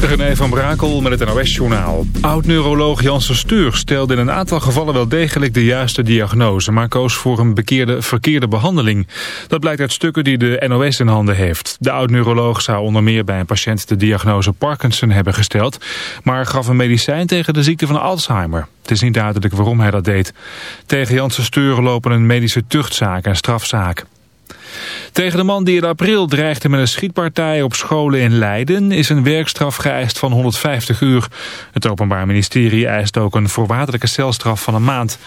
René van Brakel met het NOS-journaal. Oud-neuroloog Janssen Steur stelde in een aantal gevallen wel degelijk de juiste diagnose... maar koos voor een bekeerde, verkeerde behandeling. Dat blijkt uit stukken die de NOS in handen heeft. De oud-neuroloog zou onder meer bij een patiënt de diagnose Parkinson hebben gesteld... maar gaf een medicijn tegen de ziekte van Alzheimer. Het is niet duidelijk waarom hij dat deed. Tegen Janssen Steur lopen een medische tuchtzaak en strafzaak. Tegen de man die in april dreigde met een schietpartij op scholen in Leiden is een werkstraf geëist van 150 uur. Het Openbaar Ministerie eist ook een voorwaardelijke celstraf van een maand.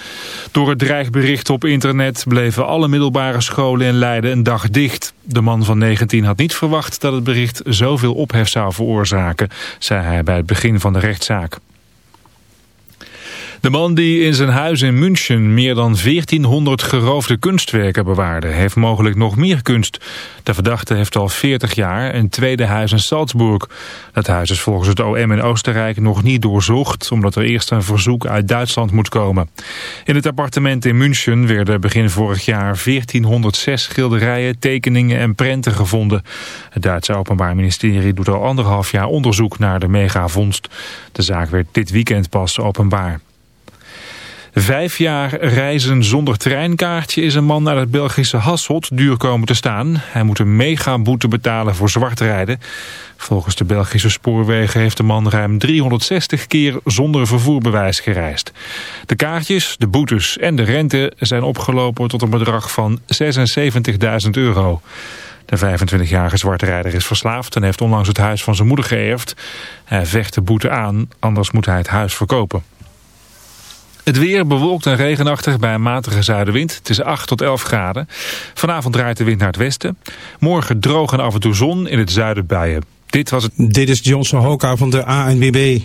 Door het dreigbericht op internet bleven alle middelbare scholen in Leiden een dag dicht. De man van 19 had niet verwacht dat het bericht zoveel ophef zou veroorzaken, zei hij bij het begin van de rechtszaak. De man die in zijn huis in München meer dan 1400 geroofde kunstwerken bewaarde, heeft mogelijk nog meer kunst. De verdachte heeft al 40 jaar een tweede huis in Salzburg. Dat huis is volgens het OM in Oostenrijk nog niet doorzocht, omdat er eerst een verzoek uit Duitsland moet komen. In het appartement in München werden begin vorig jaar 1406 schilderijen, tekeningen en prenten gevonden. Het Duitse Openbaar Ministerie doet al anderhalf jaar onderzoek naar de megavondst. De zaak werd dit weekend pas openbaar. Vijf jaar reizen zonder treinkaartje is een man naar het Belgische Hasselt duur komen te staan. Hij moet een megaboete betalen voor zwart rijden. Volgens de Belgische spoorwegen heeft de man ruim 360 keer zonder vervoerbewijs gereisd. De kaartjes, de boetes en de rente zijn opgelopen tot een bedrag van 76.000 euro. De 25-jarige zwartrijder is verslaafd en heeft onlangs het huis van zijn moeder geërfd. Hij vecht de boete aan, anders moet hij het huis verkopen. Het weer bewolkt en regenachtig bij een matige zuidenwind. Het is 8 tot 11 graden. Vanavond draait de wind naar het westen. Morgen droog en af en toe zon in het zuiden buien. Dit was het. Dit is Johnson Hoka van de ANWB.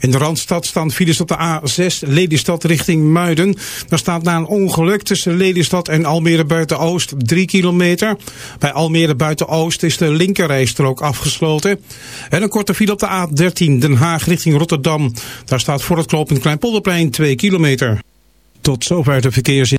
In de Randstad staan files op de A6 Lelystad richting Muiden. Daar staat na een ongeluk tussen Lelystad en Almere Buiten-Oost 3 kilometer. Bij Almere Buiten-Oost is de linkerrijstrook afgesloten. En een korte file op de A13 Den Haag richting Rotterdam. Daar staat voor het knooppunt Kleinpolderplein 2 kilometer. Tot zover de verkeersin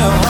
Your heart,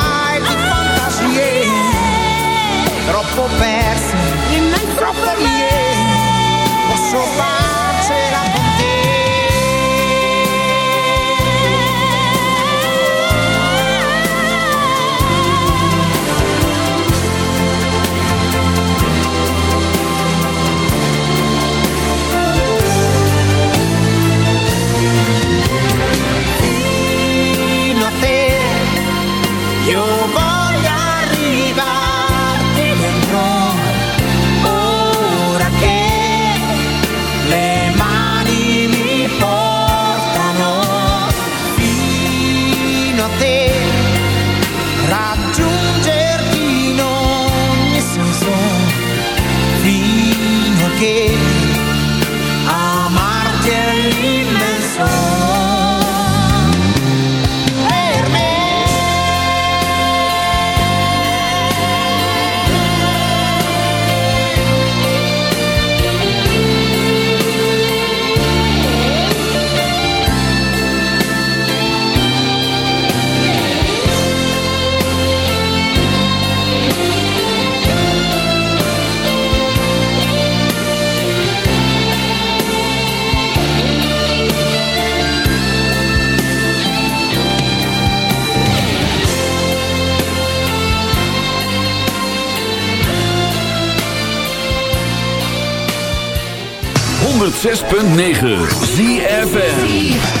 106.9 ZFN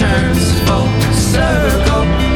turns full circle.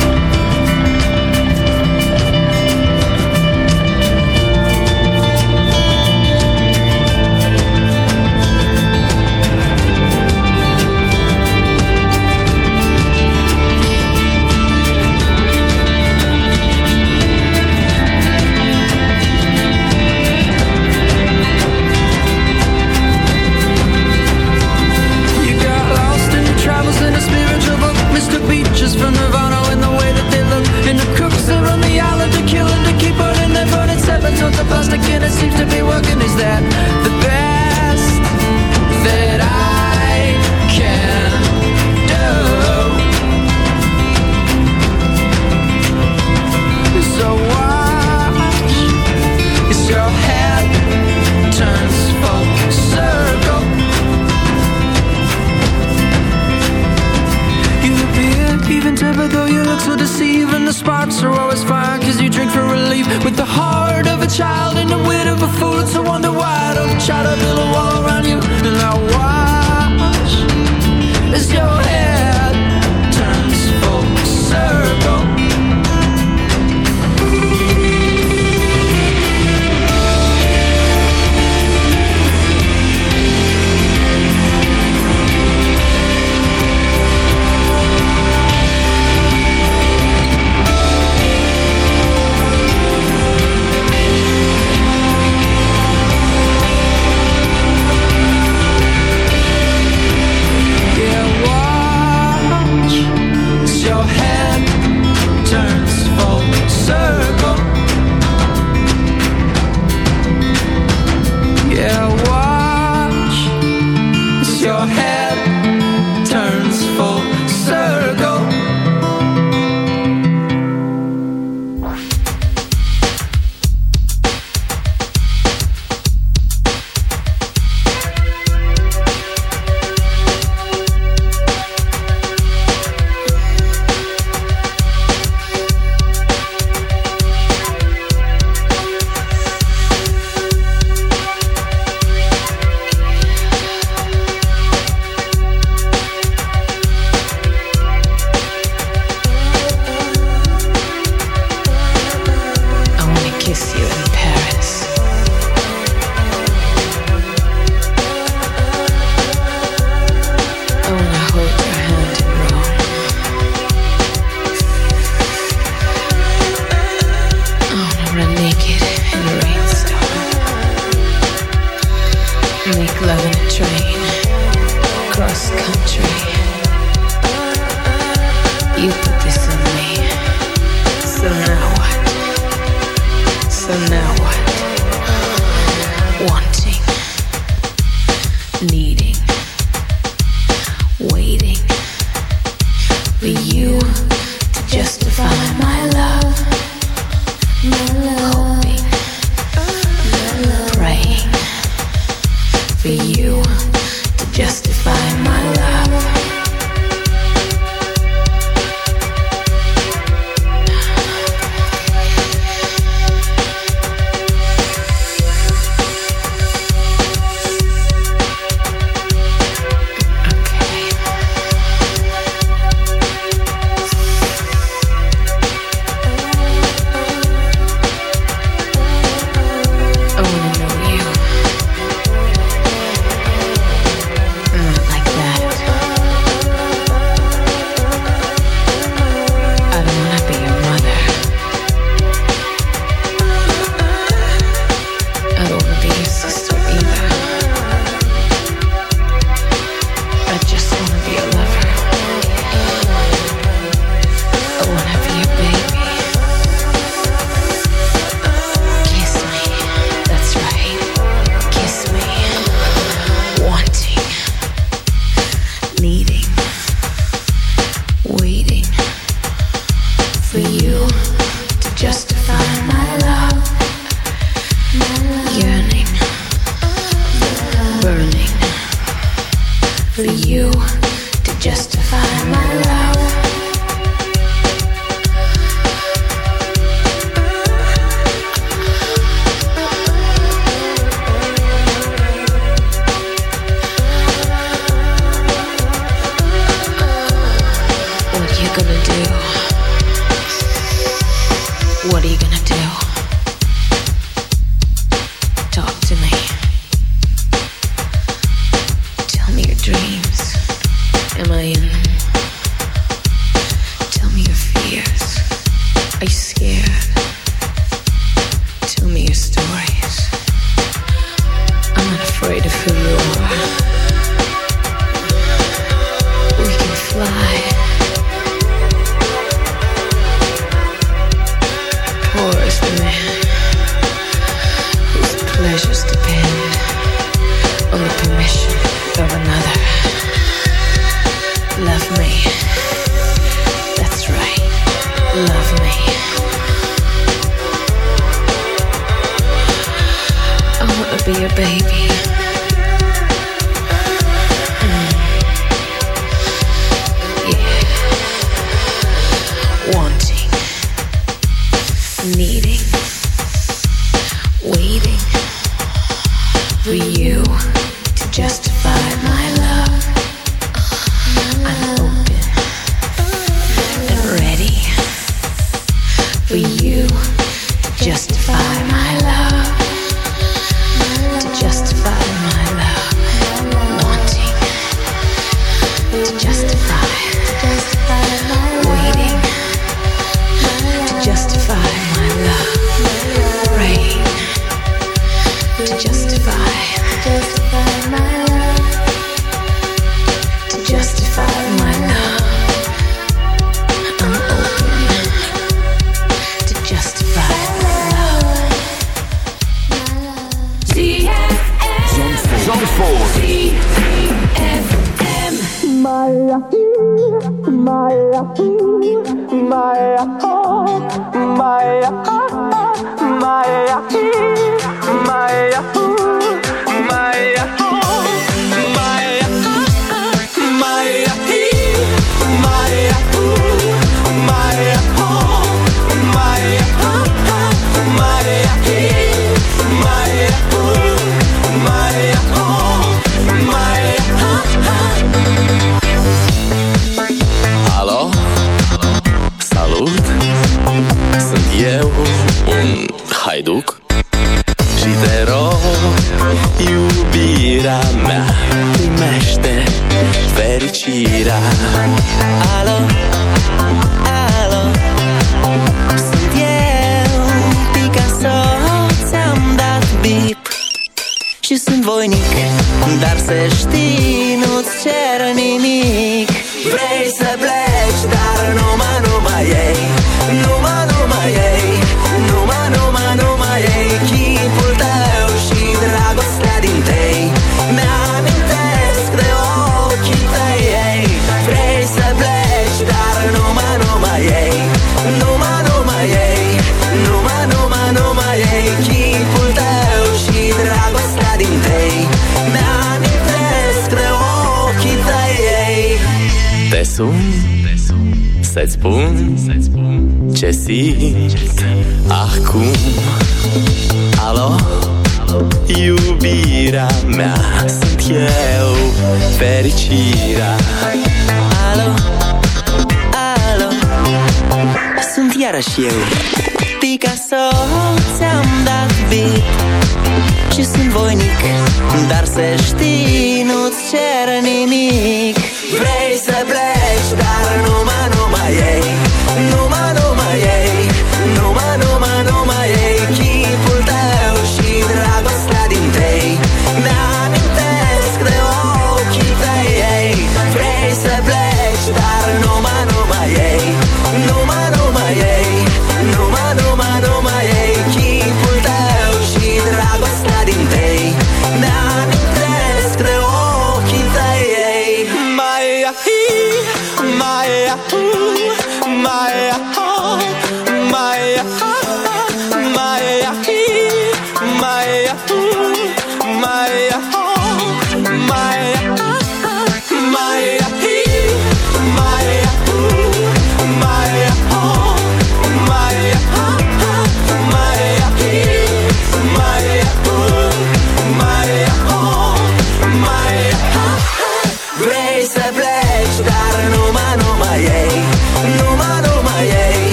my heart, oh, my heart. Oh. Alo, alo. Sunt eu, Picasso Ți-am dat Și sunt voinic Dar să știi, nu-ți cer nimic. Vrei să Să-ți spun, Să spun ce simt, ce simt acum. Alo, Alo, iubirea mea Sunt eu, fericirea. Alo, alo? Sunt iarăși eu. Picasso, ți-am dat beat Și sunt voinic Dar să știi, nu-ți cer nimic. Vrei să pleci, dar nu mă yeah. No matter